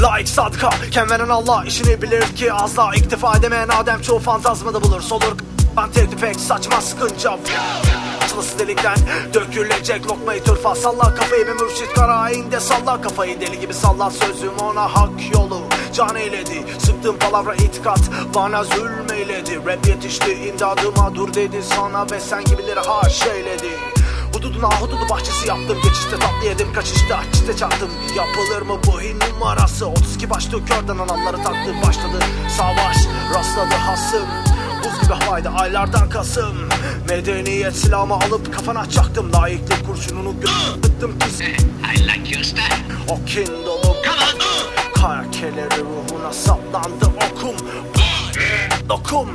layık sadıka Ken veren Allah işini bilir ki daha iktifa edemeyen Adem çoğu fantazmada bulur. Solur ben teklif pek saçma sıkınca. Açılısı delikten dökülecek lokmayı türfa Salla kafayı bir mürşit karainde Salla kafayı. Deli gibi salla sözüm ona hak yolu. Can eyledi sıktığım palavra itikat. Bana zulmeyledi. Rap yetişti imdadıma dur dedi sana Ve sen gibileri haş eyledi Hududuna hududu bahçesi yaptım. Geçişte tatlı yedim kaçışta çite çaktım. Yapılır mı bu hin numarası? 32 başlı körden anamları taktı Başladı savaş rastladı hasım. Buz gibi havaydı aylardan kasım. Medeniyet silahımı alıp kafana çaktım. Layıklık kurşununu gırttım pis. I like your style. O kin dolu Come on. uh. Kara keleri ruhuna saplandı okum. Dokum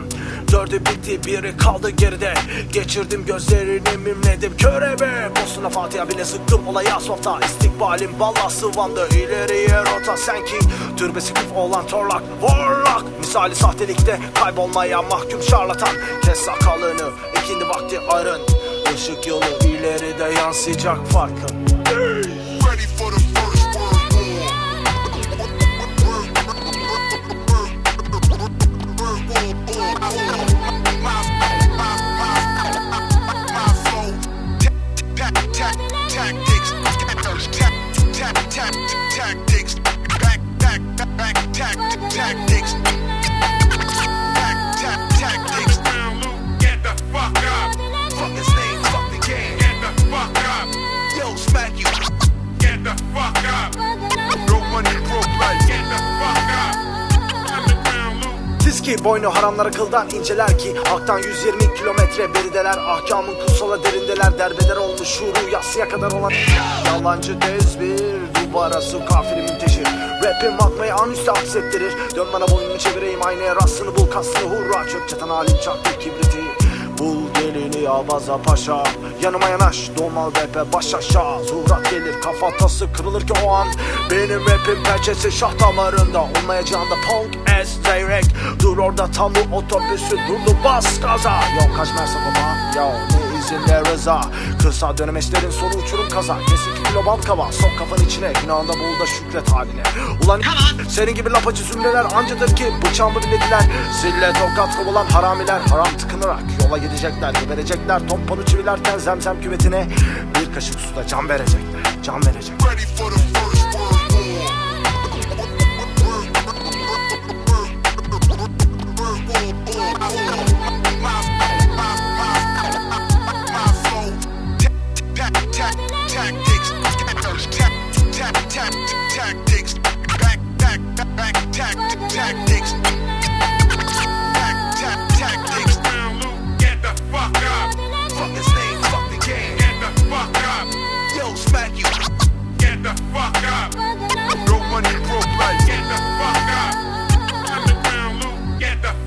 Dördü bitti biri kaldı geride. Geçirdim gözlerini mimledim körebe. Bosna Fatiha bile sıktım olaya asfalta İstikbalim balla sıvandı ileriye rota. Sen ki türbesi küf olan torlak Warlock. Misali sahtelikte kaybolmaya mahkum şarlatan. Kes sakalını ikindi vakti arın. Işık yolu ileride yansıyacak farkın. Ready Siz ki boynu haramları kıldan inceler ki Halktan 120 kilometre berideler. Ahkamın kutsala derindeler Derbeder olmuş şuuru yassıya kadar olan Yalancı dez bir duvara su kafiri münteşir Rapim akmayı an üstü aksettirir Dön bana boynunu çevireyim aynaya rastını bul Kastını hurra. Çöp çatan halim çaktı kibriti Bul gelini Abaza Paşa. Yanıma yanaş domal rap'e baş aşağı. Zuhrat gelir kafatası kırılır ki o an. Benim rapim pençesi şah damarında Olmayacağında punk as direct. Dur orada tam bu otobüsü durdu bas gaza. Yok kaçmazsa baba Yo izinle rıza. Kısa dönemeçlerin sonu uçurum kaza. Kesin ki kilo bal kava Sok kafanın içine. Günahında bul da şükret haline. Ulan senin gibi lapacı zümreler ancadır ki Bıçağımı bilediler Zille tokat kovulan haramiler Haram tıkınarak yola gidecekler Geberecekler. Tomponu çivilerken zemzem küvetine Bir kaşık suda can verecekler Can verecekler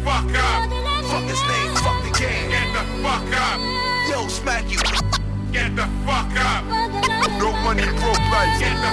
fuck up. Fuck his name, fuck the game. Get the fuck up. Yo, smack you. Get the fuck up. No money, broke life. Get the